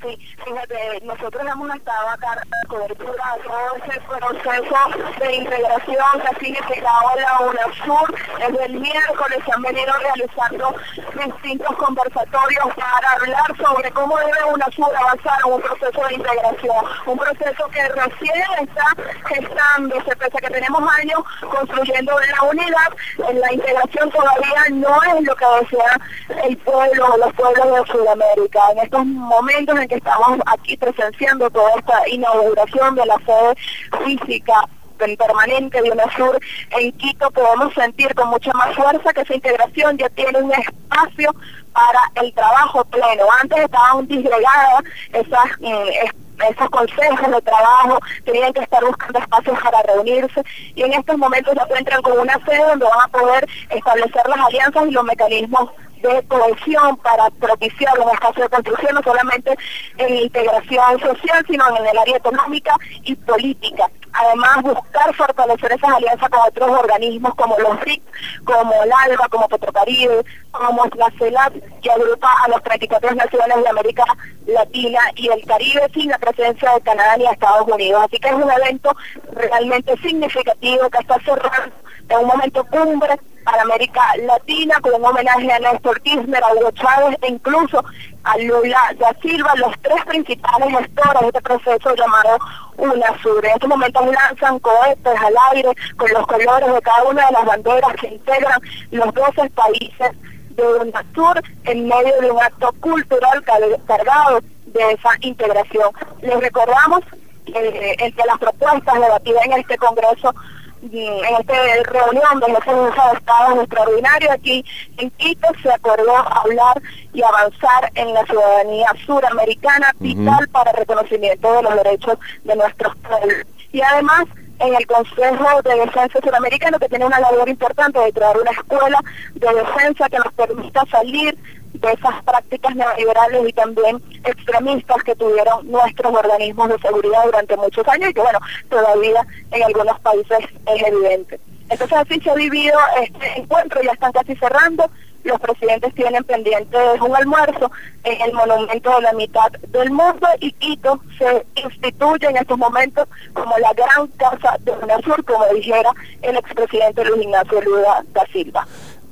Sí, fíjate, nosotros hemos estado acá cobertura a todo ese proceso de integración que ha significado la UNASUR. Desde el miércoles se han venido realizando distintos conversatorios para hablar sobre cómo debe UNASUR avanzar en un proceso de integración, un proceso que recién está gestándose, pese a que tenemos años construyendo la unidad, en la integración todavía no es lo que desea el pueblo, los pueblos de Sudamérica. En estos momentos en que estamos aquí presenciando toda esta inauguración de la sede física permanente de UNASUR en Quito, podemos sentir con mucha más fuerza que esa integración ya tiene un espacio para el trabajo pleno. Antes estaban disgregadas esas... Eh, esos consejos de trabajo tenían que estar buscando espacios para reunirse y en estos momentos se encuentran con una sede donde van a poder establecer las alianzas y los mecanismos de cohesión para propiciar un espacio de construcción no solamente en integración social, sino en el área económica y política. Además, buscar fortalecer esas alianzas con otros organismos como los RIC, como el ALBA, como Petrocaribe, como la CELAT, que agrupa a las 34 naciones de América Latina y el Caribe sin la presencia de Canadá ni de Estados Unidos. Así que es un evento realmente significativo que está cerrando en un momento cumbre para América Latina, con un homenaje a Néstor Kirchner, a Hugo Chávez e incluso a Lula da Silva, los tres principales gestores de este proceso llamado UNASUR. En estos momentos lanzan cohetes al aire con los colores de cada una de las banderas que integran los 12 países de UNASUR en medio de un acto cultural cargado de esa integración. Les recordamos que entre las propuestas debatidas en este Congreso en esta reunión del Consejo de Estado extraordinario aquí en Quito se acordó hablar y avanzar en la ciudadanía suramericana vital para el reconocimiento de los derechos de nuestros pueblos. Y además en el Consejo de Defensa Suramericano que tiene una labor importante de crear una escuela de defensa que nos permita salir de esas prácticas neoliberales y también extremistas que tuvieron nuestros organismos de seguridad durante muchos años y que bueno, todavía en algunos países es evidente. Entonces así se ha vivido este encuentro, ya están casi cerrando, los presidentes tienen pendientes un almuerzo en el monumento de la mitad del mundo y Quito se instituye en estos momentos como la gran casa de UNASUR, como dijera el expresidente Luis Ignacio Lula da Silva.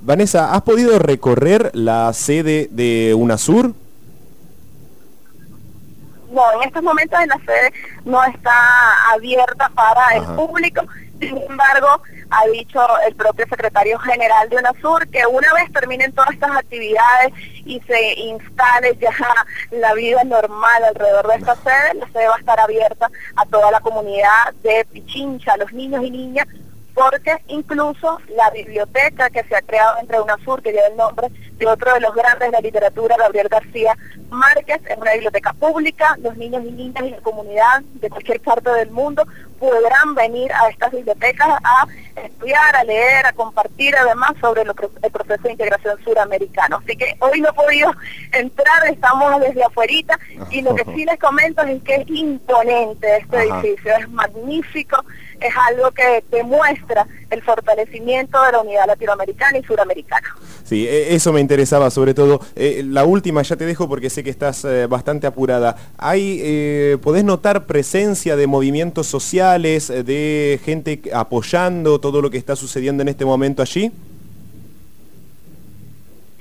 Vanessa, ¿has podido recorrer la sede de UNASUR? No, en estos momentos la sede no está abierta para el público. Sin embargo, ha dicho el propio secretario general de UNASUR que una vez terminen todas estas actividades y se instale ya la vida normal alrededor de esta sede, la sede va a estar abierta a toda la comunidad de Pichincha, a los niños y niñas porque incluso la biblioteca que se ha creado entre UNASUR, que lleva el nombre de otro de los grandes de la literatura, Gabriel García Márquez, es una biblioteca pública, los niños y niñas y la comunidad de cualquier parte del mundo podrán venir a estas bibliotecas a estudiar, a leer, a compartir además sobre el proceso de integración suramericano. Así que hoy no he podido entrar, estamos desde afuerita y lo que sí les comento es que es imponente este edificio, es magnífico, es algo que demuestra el fortalecimiento de la unidad latinoamericana y suramericana. Sí, e, eso me interesaba sobre todo. Eh, la última ya te dejo porque sé que estás eh, bastante apurada. Hay, eh, ¿Podés notar presencia de movimientos sociales, de gente apoyando todo lo que está sucediendo en este momento allí?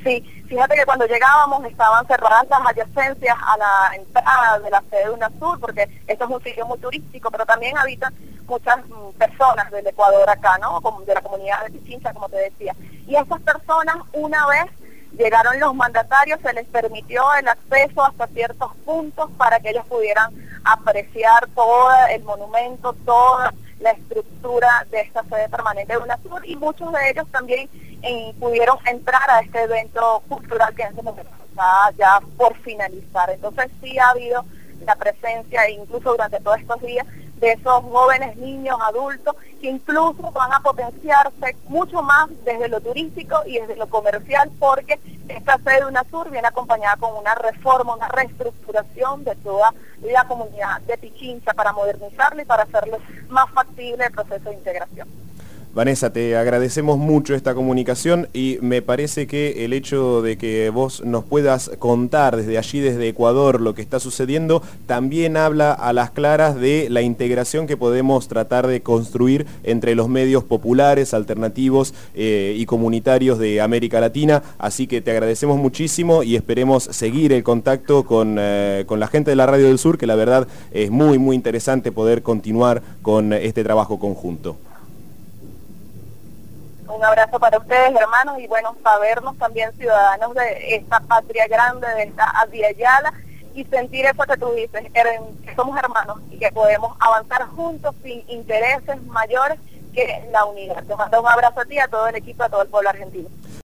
Sí, fíjate que cuando llegábamos estaban cerradas las adyacencias a la entrada de la sede de UNASUR, porque esto es un sitio muy turístico, pero también habitan muchas mm, personas del Ecuador acá, ¿no? De la comunidad de Pichincha, como te decía. Y esas personas, una vez llegaron los mandatarios, se les permitió el acceso hasta ciertos puntos para que ellos pudieran apreciar todo el monumento, toda la estructura de esta sede permanente de UNASUR y muchos de ellos también eh, pudieron entrar a este evento cultural que este momento está ya por finalizar. Entonces sí ha habido la presencia, incluso durante todos estos días, de esos jóvenes, niños, adultos, que incluso van a potenciarse mucho más desde lo turístico y desde lo comercial, porque esta sede de UNASUR viene acompañada con una reforma, una reestructuración de toda la comunidad de Pichincha para modernizarla y para hacerle más factible el proceso de integración. Vanessa, te agradecemos mucho esta comunicación y me parece que el hecho de que vos nos puedas contar desde allí, desde Ecuador, lo que está sucediendo, también habla a las claras de la integración que podemos tratar de construir entre los medios populares, alternativos eh, y comunitarios de América Latina. Así que te agradecemos muchísimo y esperemos seguir el contacto con, eh, con la gente de la Radio del Sur, que la verdad es muy, muy interesante poder continuar con este trabajo conjunto. Un abrazo para ustedes, hermanos, y bueno, sabernos también ciudadanos de esta patria grande, de esta Adiayala, y sentir eso que tú dices, que somos hermanos y que podemos avanzar juntos sin intereses mayores que la unidad. Te mando un abrazo a ti, a todo el equipo, a todo el pueblo argentino.